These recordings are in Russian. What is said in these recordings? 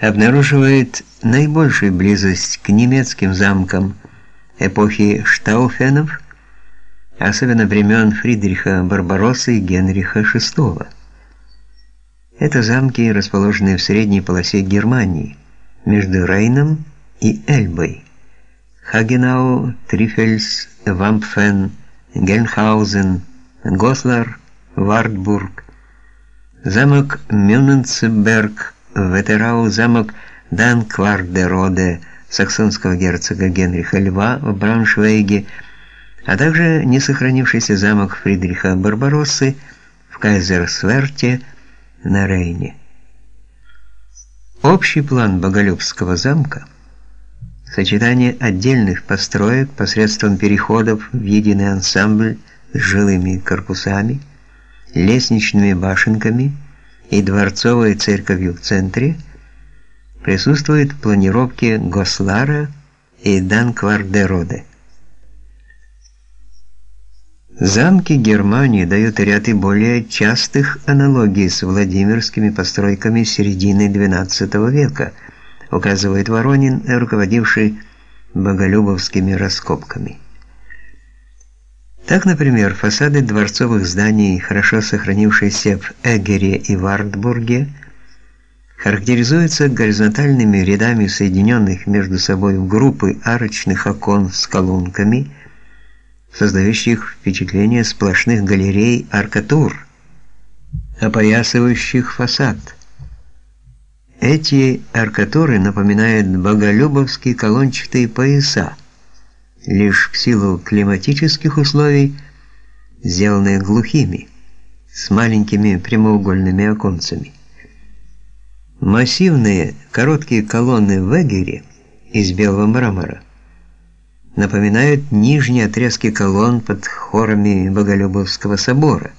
обнаруживает наибольшую близость к немецким замкам эпохи Штауфенов, особенно времен Фридриха Барбароссы и Генриха VI. Это замки, расположенные в средней полосе Германии, между Рейном и Эльбой. Хагенау, Трифельс, Вампфен, Гельнхаузен, Гослар, Вартбург, замок Мюнценберг, Ветерау, замок Данквардероде саксонского герцога Генриха Льва в Брауншвейге, а также не сохранившийся замок Фридриха Барбароссы в Кайзерсверте на Рейне. Общий план Боголюбского замка сочетание отдельных построек посредством переходов в единый ансамбль с жилыми корпусами, лестничными башенками и дворцовой церковью в центре присутствует в планировке Гослара и Данквардероде. Замки Германии дают ряд и более частых аналогий с владимирскими постройками середины XII века, указывает Воронин, руководивший боголюбовскими раскопками. Так, например, фасады дворцовых зданий, хорошо сохранившиеся в Эгере и Вартбурге, характеризуются горизонтальными рядами соединенных между собой в группы арочных окон с колонками – создающих впечатление сплошных галерей аркатур, опоясывающих фасад. Эти аркатуры напоминают боголюбовские колончатые пояса, лишь в силу климатических условий, сделанные глухими, с маленькими прямоугольными оконцами. Массивные короткие колонны в Эгере из белого мрамора напоминают нижние отрезки колонн под хорами Боголюбовского собора,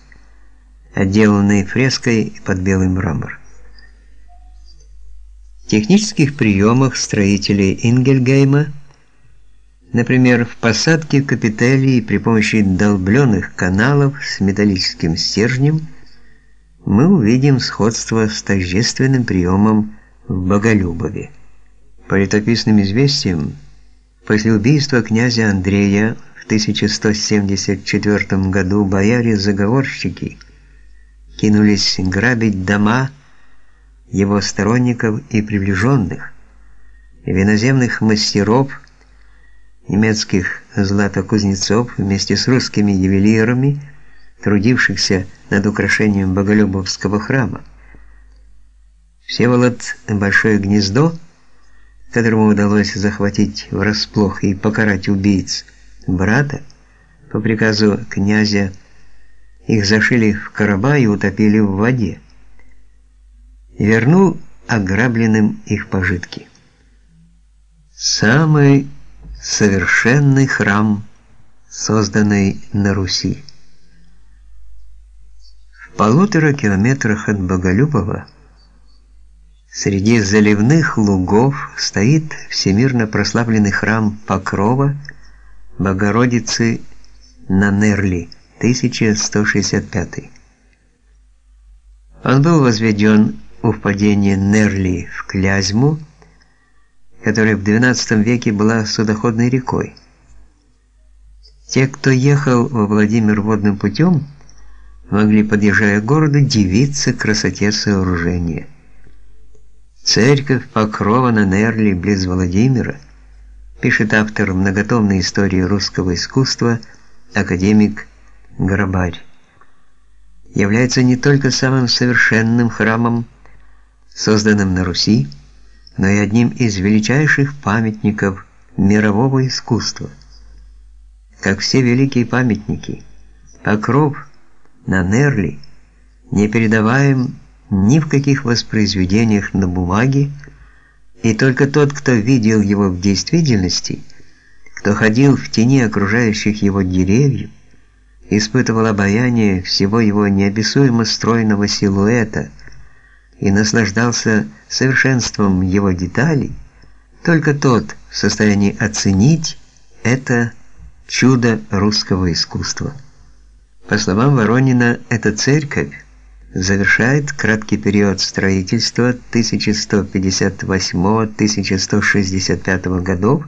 отделанные фреской под белый мрамор. В технических приемах строителей Ингельгейма, например, в посадке капителей при помощи долбленных каналов с металлическим стержнем, мы увидим сходство с тождественным приемом в Боголюбове. По летописным известиям, После убийства князя Андрея в 1174 году бояре-заговорщики кинулись грабить дома его сторонников и приближенных, виноземных мастеров, немецких златокузнецов вместе с русскими ювелирами, трудившихся над украшением Боголюбовского храма. Всеволод Большое Гнездо – которому удалось захватить врасплох и покарать убийц брата, по приказу князя их зашили в короба и утопили в воде. Вернул ограбленным их пожитки. Самый совершенный храм, созданный на Руси. В полутора километрах от Боголюбова Среди заливных лугов стоит всемирно прославленный храм Покрова Богородицы на Нерли, 1165. Он был возведен у впадения Нерли в Клязьму, которая в XII веке была судоходной рекой. Те, кто ехал во Владимир водным путем, могли, подъезжая к городу, дивиться красоте сооружения. Церковь Покрова на Нерли близ Владимира, пишет автор многотомной истории русского искусства академик Грабарь, является не только самым совершенным храмом, созданным на Руси, но и одним из величайших памятников мирового искусства. Как все великие памятники, Покров на Нерли непередаваем ни в каких воспроизведениях на бумаге, и только тот, кто видел его в действительности, кто ходил в тени окружающих его деревьев, испытывал обаяние всего его неописуемо стройного силуэта и наслаждался совершенством его деталей, только тот в состоянии оценить это чудо русского искусства. По словам Воронина, эта церковь завершает краткий период строительства 1158-1165 годов